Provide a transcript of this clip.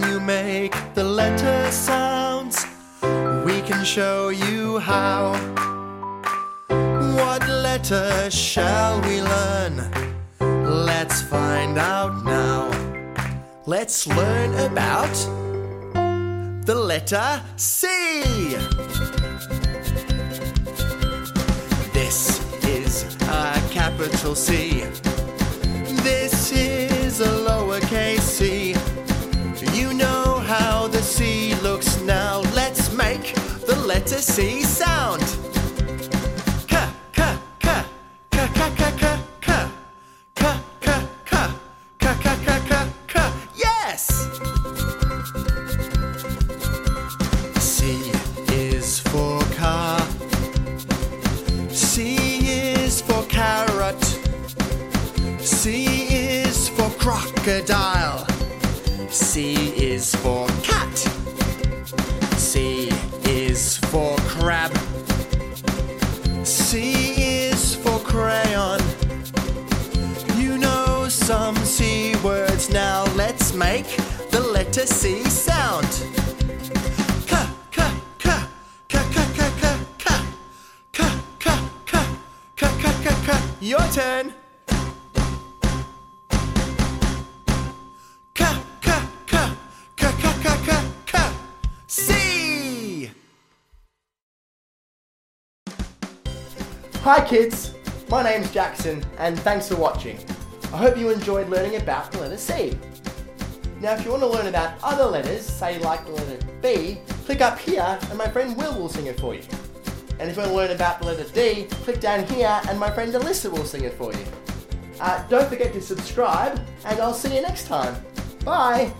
When you make the letter sounds, we can show you how. What letter shall we learn? Let's find out now. Let's learn about the letter C. This is a capital C. This is a lowercase c. letter C sound. K, K, K, K, K, K, K, K. K, K, K, K, K, K, K, K. Yes! C is for car. C is for carrot. C is for crocodile. C is for cat. Make the letter C sound. Your turn. C. Hi kids, my name's Jackson and thanks for watching. I hope you enjoyed learning about the letter C. Now if you want to learn about other letters, say like the letter B, click up here and my friend Will will sing it for you. And if you want to learn about the letter D, click down here and my friend Alyssa will sing it for you. Uh, don't forget to subscribe and I'll see you next time. Bye!